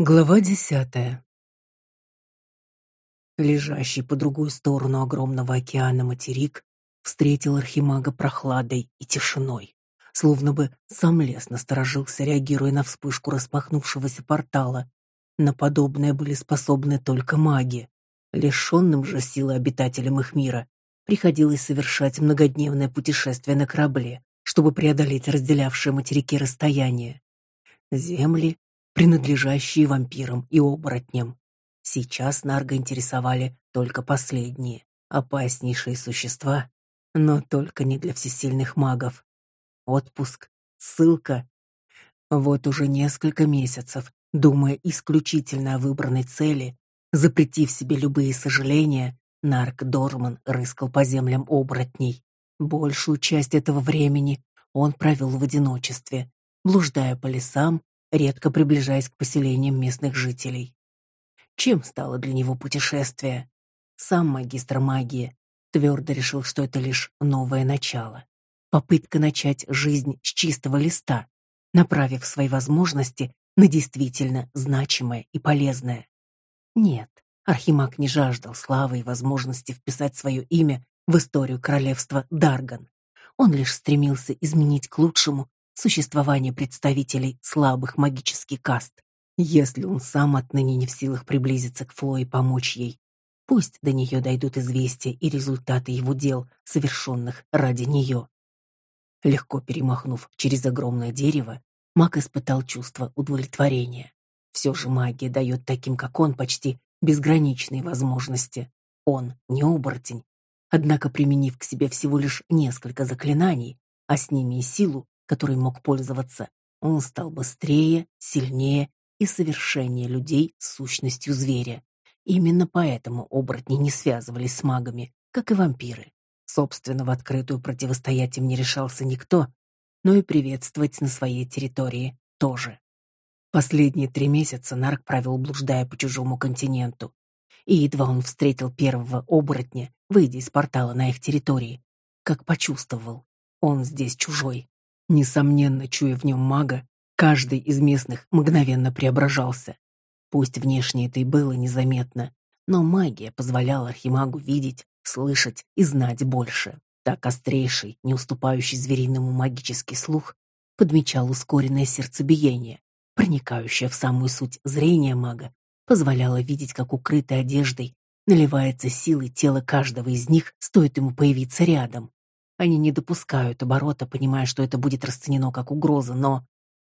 Глава десятая. Лежащий по другую сторону огромного океана материк встретил архимага прохладой и тишиной, словно бы сам лес насторожился, реагируя на вспышку распахнувшегося портала. На подобное были способны только маги. Лишенным же силы обитателям их мира приходилось совершать многодневное путешествие на корабле, чтобы преодолеть разделявшие материки расстояние. Земли принадлежащие вампирам и оборотням. Сейчас Нарга интересовали только последние, опаснейшие существа, но только не для всесильных магов. Отпуск, ссылка. Вот уже несколько месяцев, думая исключительно о выбранной цели, запретив себе любые сожаления, Нарк Дорман рыскал по землям оборотней. Большую часть этого времени он провел в одиночестве, блуждая по лесам редко приближаясь к поселениям местных жителей. Чем стало для него путешествие? Сам магистр магии твердо решил, что это лишь новое начало. Попытка начать жизнь с чистого листа, направив свои возможности на действительно значимое и полезное. Нет, Архимаг не жаждал славы и возможности вписать свое имя в историю королевства Дарган. Он лишь стремился изменить к лучшему существование представителей слабых магических каст. Если он сам отныне не в силах приблизиться к Фло и помочь ей, пусть до нее дойдут известия и результаты его дел, совершенных ради нее. Легко перемахнув через огромное дерево, маг испытал чувство удовлетворения. Все же магия дает таким, как он, почти безграничные возможности. Он не оборотень. Однако, применив к себе всего лишь несколько заклинаний, а с ними и силу, которой мог пользоваться, он стал быстрее, сильнее и совершеннее людей с сущностью зверя. Именно поэтому оборотни не связывались с магами, как и вампиры. Собственно, в открытую противостоять им не решался никто, но и приветствовать на своей территории тоже. Последние три месяца Нарк провел, блуждая по чужому континенту. И едва он встретил первого оборотня, выйдя из портала на их территории, как почувствовал, он здесь чужой. Несомненно, чуя в нем мага, каждый из местных мгновенно преображался. Пусть внешне это и было незаметно, но магия позволяла архимагу видеть, слышать и знать больше. Так острейший, не уступающий звериному магический слух, подмечал ускоренное сердцебиение, проникающее в самую суть зрения мага, позволяло видеть, как укрытой одеждой наливается силой тело каждого из них, стоит ему появиться рядом. Они не допускают оборота, понимая, что это будет расценено как угроза, но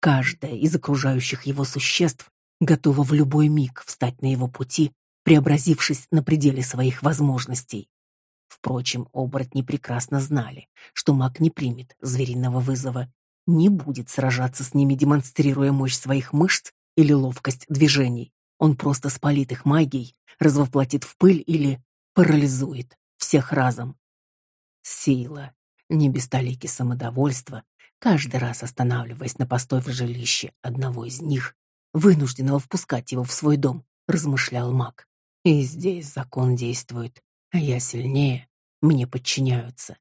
каждое из окружающих его существ готово в любой миг встать на его пути, преобразившись на пределе своих возможностей. Впрочем, оборотни прекрасно знали, что маг не примет звериного вызова, не будет сражаться с ними, демонстрируя мощь своих мышц или ловкость движений. Он просто спалит их магией, развоплотит в пыль или парализует всех разом. Сила, не без толики самодовольства, каждый раз останавливаясь на постой в жилище одного из них, вынужденного впускать его в свой дом, размышлял маг. И здесь закон действует, а я сильнее, мне подчиняются.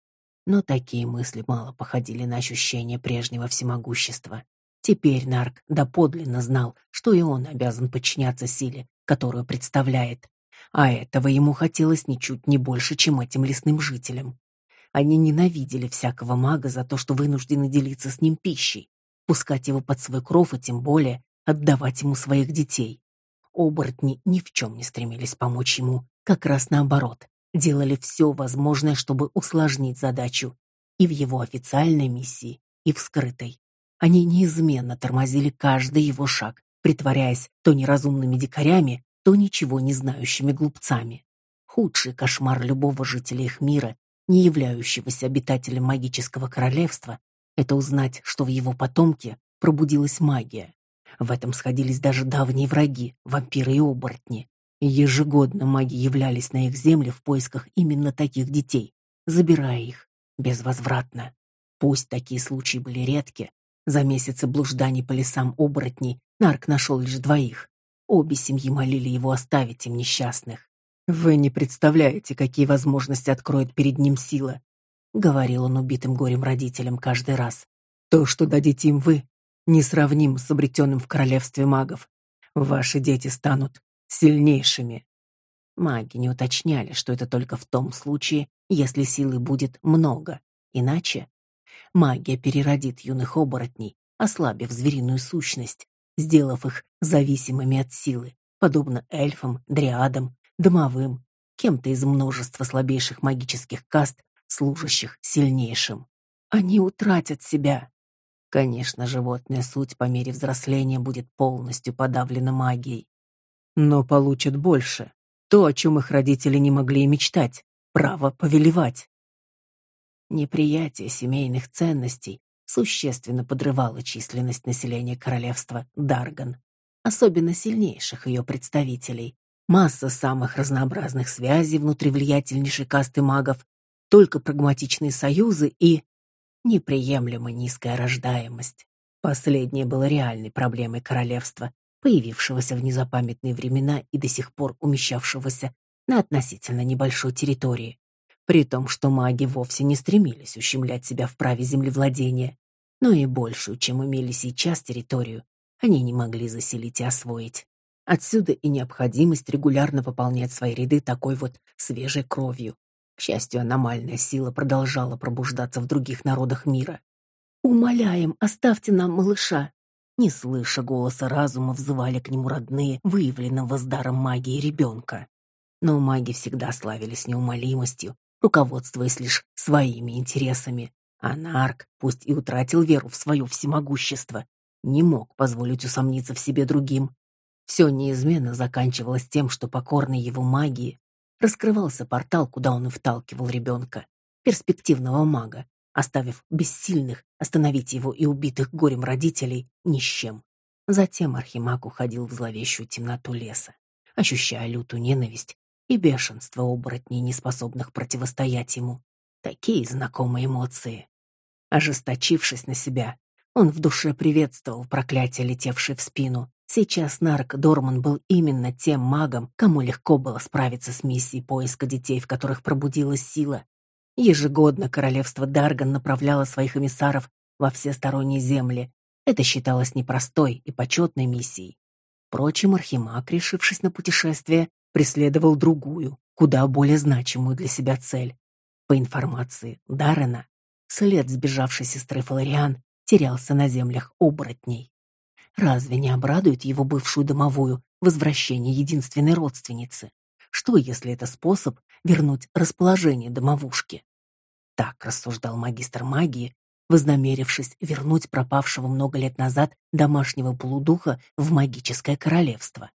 Но такие мысли мало походили на ощущение прежнего всемогущества. Теперь Нарк доподлинно знал, что и он обязан подчиняться силе, которую представляет. А этого ему хотелось ничуть не больше, чем этим лесным жителям. Они ненавидели всякого мага за то, что вынуждены делиться с ним пищей, пускать его под свой кров и тем более отдавать ему своих детей. Оборотни ни в чем не стремились помочь ему, как раз наоборот, делали все возможное, чтобы усложнить задачу и в его официальной миссии, и в скрытой. Они неизменно тормозили каждый его шаг, притворяясь то неразумными дикарями, то ничего не знающими глупцами. Худший кошмар любого жителя их мира не являющегося обитателем магического королевства, это узнать, что в его потомке пробудилась магия. В этом сходились даже давние враги, вампиры и оборотни. ежегодно маги являлись на их земле в поисках именно таких детей, забирая их безвозвратно. Пусть такие случаи были редки, за месяцы блужданий по лесам оборотней Нарк нашел лишь двоих. Обе семьи молили его оставить им несчастных. Вы не представляете, какие возможности откроет перед ним сила, говорил он убитым горем родителям каждый раз. То, что дадите им вы, несравним с обретенным в королевстве магов. Ваши дети станут сильнейшими. Маги не уточняли, что это только в том случае, если силы будет много. Иначе магия переродит юных оборотней, ослабив звериную сущность, сделав их зависимыми от силы, подобно эльфам, дриадам, домовым, кем-то из множества слабейших магических каст, служащих сильнейшим. Они утратят себя. Конечно, животная суть по мере взросления будет полностью подавлена магией. Но получат больше. То, о чем их родители не могли и мечтать. Право повелевать. Неприятие семейных ценностей существенно подрывало численность населения королевства Дарган, особенно сильнейших ее представителей. Масса самых разнообразных связей внутри влиятельнейшей касты магов, только прагматичные союзы и неприемлемо низкая рождаемость. Последнее было реальной проблемой королевства, появившегося в незапамятные времена и до сих пор умещавшегося на относительно небольшой территории при том, что маги вовсе не стремились ущемлять себя в праве землевладения, но и большую, чем имели сейчас территорию, они не могли заселить и освоить. Отсюда и необходимость регулярно пополнять свои ряды такой вот свежей кровью. К счастью, аномальная сила продолжала пробуждаться в других народах мира. «Умоляем, оставьте нам малыша!» Не слыша голоса разума, взывали к нему родные, выявленного с даром магии ребенка. Но маги всегда славились неумолимостью, руководствуясь лишь своими интересами. А Нарк, пусть и утратил веру в свое всемогущество, не мог позволить усомниться в себе другим. Все неизменно заканчивалось тем, что покорный его магии раскрывался портал, куда он и вталкивал ребенка, перспективного мага, оставив бессильных остановить его и убитых горем родителей ни с чем. Затем Архимаг уходил в зловещую темноту леса, ощущая лютую ненависть и бешенство оборотней, неспособных противостоять ему. Такие знакомые эмоции. Ожесточившись на себя, он в душе приветствовал проклятие, летевшее в спину. Сейчас Нарк Дорман был именно тем магом, кому легко было справиться с миссией поиска детей, в которых пробудилась сила. Ежегодно королевство Дарган направляло своих эмиссаров во все сторонние земли. Это считалось непростой и почетной миссией. Впрочем, Архимаг, решившись на путешествие, преследовал другую, куда более значимую для себя цель. По информации Даррена, след сбежавшей сестры Фалариан терялся на землях оборотней. Разве не обрадует его бывшую домовую возвращение единственной родственницы? Что, если это способ вернуть расположение домовушки? Так рассуждал магистр магии, вознамерившись вернуть пропавшего много лет назад домашнего полудуха в магическое королевство.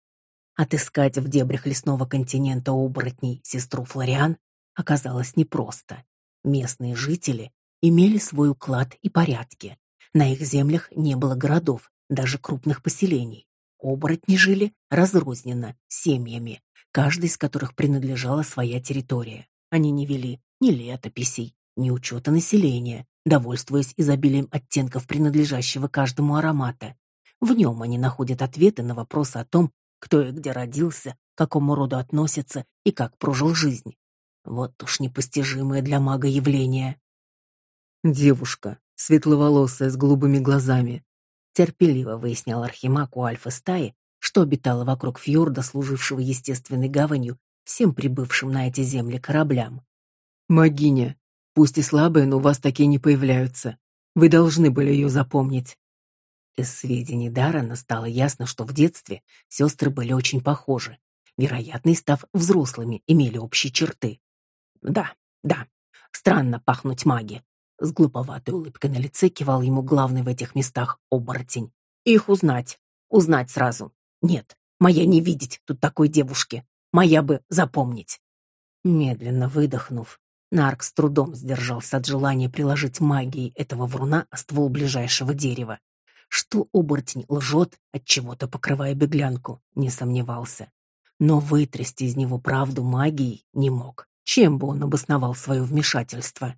Отыскать в дебрях лесного континента оборотней сестру Флориан оказалось непросто. Местные жители имели свой уклад и порядки. На их землях не было городов, даже крупных поселений. Оборотни жили разрозненно, семьями, каждый из которых принадлежала своя территория. Они не вели ни летописей, ни учета населения, довольствуясь изобилием оттенков принадлежащего каждому аромата. В нем они находят ответы на вопросы о том, кто и где родился, к какому роду относится и как прожил жизнь. Вот уж непостижимое для мага явление. Девушка, светловолосая, с голубыми глазами, терпеливо выяснял Архимаг у альфа-стаи, что обитала вокруг фьорда, служившего естественной гаванью всем прибывшим на эти земли кораблям. «Магиня, пусть и слабая, но у вас такие не появляются. Вы должны были ее запомнить. Из сведений Даррена стало ясно, что в детстве сестры были очень похожи. Вероятно, став взрослыми, имели общие черты. Да, да, странно пахнуть маги. С глуповатой улыбкой на лице кивал ему главный в этих местах оборотень. Их узнать. Узнать сразу. Нет, моя не видеть тут такой девушки. Моя бы запомнить. Медленно выдохнув, Нарк с трудом сдержался от желания приложить магией этого вруна о ствол ближайшего дерева. Что оборотень лжет, от чего-то покрывая беглянку, не сомневался. Но вытрясти из него правду магией не мог. Чем бы он обосновал свое вмешательство?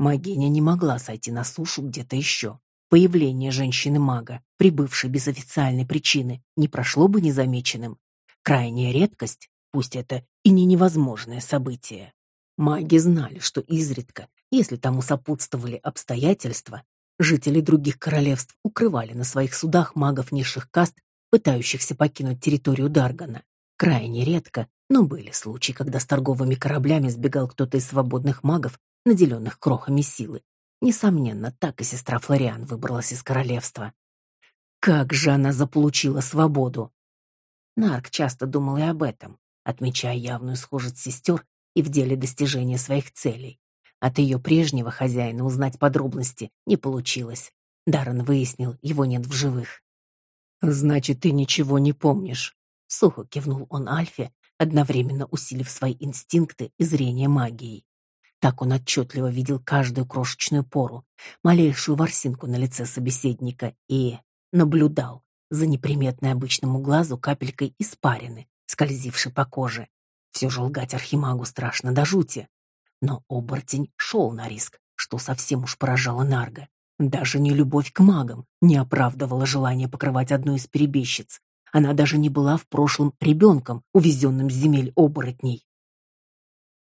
Магиня не могла сойти на сушу где-то еще. Появление женщины-мага, прибывшей без официальной причины, не прошло бы незамеченным. Крайняя редкость, пусть это и не невозможное событие. Маги знали, что изредка, если тому сопутствовали обстоятельства, Жители других королевств укрывали на своих судах магов низших каст пытающихся покинуть территорию Даргана. Крайне редко, но были случаи, когда с торговыми кораблями сбегал кто-то из свободных магов, наделенных крохами силы. Несомненно, так и сестра Флориан выбралась из королевства. Как же она заполучила свободу! Нарк часто думал и об этом, отмечая явную схожесть сестер и в деле достижения своих целей. От ее прежнего хозяина узнать подробности не получилось. Даррен выяснил, его нет в живых. «Значит, ты ничего не помнишь?» Сухо кивнул он Альфе, одновременно усилив свои инстинкты и зрение магией. Так он отчетливо видел каждую крошечную пору, малейшую ворсинку на лице собеседника и наблюдал за неприметной обычному глазу капелькой испарины, скользившей по коже. Все же лгать Архимагу страшно до жути. Но оборотень шел на риск, что совсем уж поражало Нарга. Даже не любовь к магам не оправдывала желание покрывать одну из перебежчиц, она даже не была в прошлом ребенком, увезенным с земель оборотней.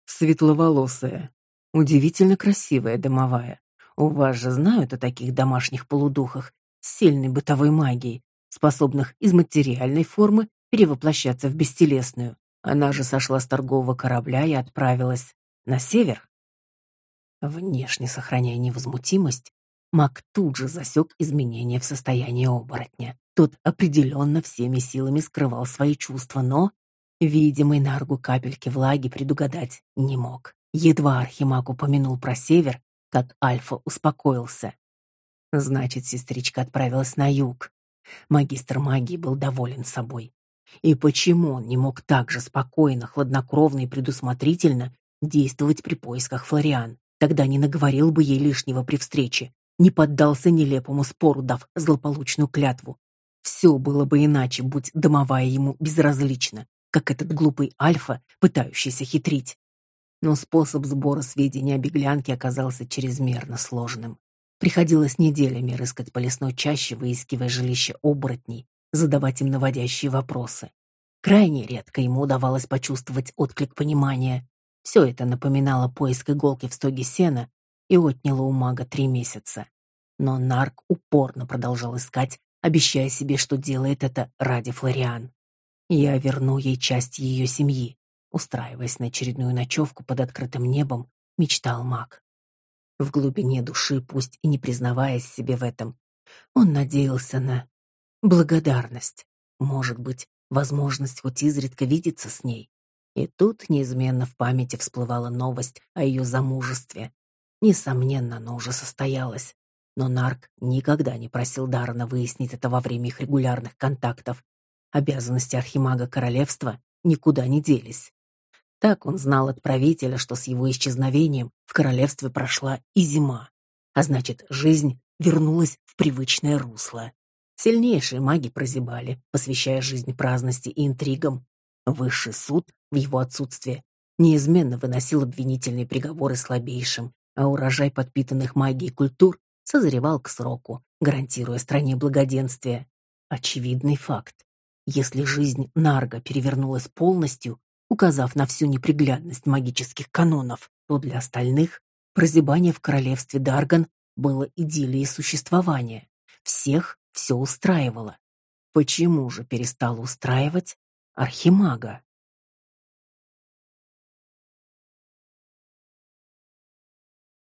Светловолосая, удивительно красивая домовая. У вас же знают о таких домашних полудухах с сильной бытовой магией, способных из материальной формы перевоплощаться в бестелесную. Она же сошла с торгового корабля и отправилась на север. Внешне сохраняя невозмутимость, маг тут же засек изменения в состоянии оборотня. Тот определенно всеми силами скрывал свои чувства, но видимый Наргу капельки влаги предугадать не мог. Едва Архимаг упомянул про север, как Альфа успокоился. Значит, сестричка отправилась на юг. Магистр магии был доволен собой. И почему он не мог так же спокойно, хладнокровно и предусмотрительно действовать при поисках Флориан? Тогда не наговорил бы ей лишнего при встрече, не поддался нелепому спору, дав злополучную клятву, все было бы иначе, будь домовая ему безразлична, как этот глупый Альфа, пытающийся хитрить. Но способ сбора сведений о беглянке оказался чрезмерно сложным. Приходилось неделями рыскать по лесной чаще, выискивая жилище оборотней, задавать им наводящие вопросы. Крайне редко ему удавалось почувствовать отклик понимания. Все это напоминало поиск иголки в стоге сена и отняло у мага три месяца. Но Нарк упорно продолжал искать обещая себе, что делает это ради Флориан. Я верну ей часть ее семьи, устраиваясь на очередную ночевку под открытым небом, мечтал Мак. В глубине души, пусть и не признаваясь себе в этом, он надеялся на благодарность, может быть, возможность хоть изредка видеться с ней. И тут неизменно в памяти всплывала новость о ее замужестве. Несомненно, оно уже состоялось. Но Нарк никогда не просил Дарна выяснить это во время их регулярных контактов. Обязанности архимага королевства никуда не делись. Так он знал от правителя, что с его исчезновением в королевстве прошла и зима, а значит, жизнь вернулась в привычное русло. Сильнейшие маги прозябали, посвящая жизнь праздности и интригам. Высший суд в его отсутствие неизменно выносил обвинительные приговоры слабейшим, а урожай подпитанных магией культур созревал к сроку, гарантируя стране благоденствие. Очевидный факт. Если жизнь Нарга перевернулась полностью, указав на всю неприглядность магических канонов, то для остальных прозябание в королевстве Дарган было идиллией существования. Всех все устраивало. Почему же перестало устраивать Архимага?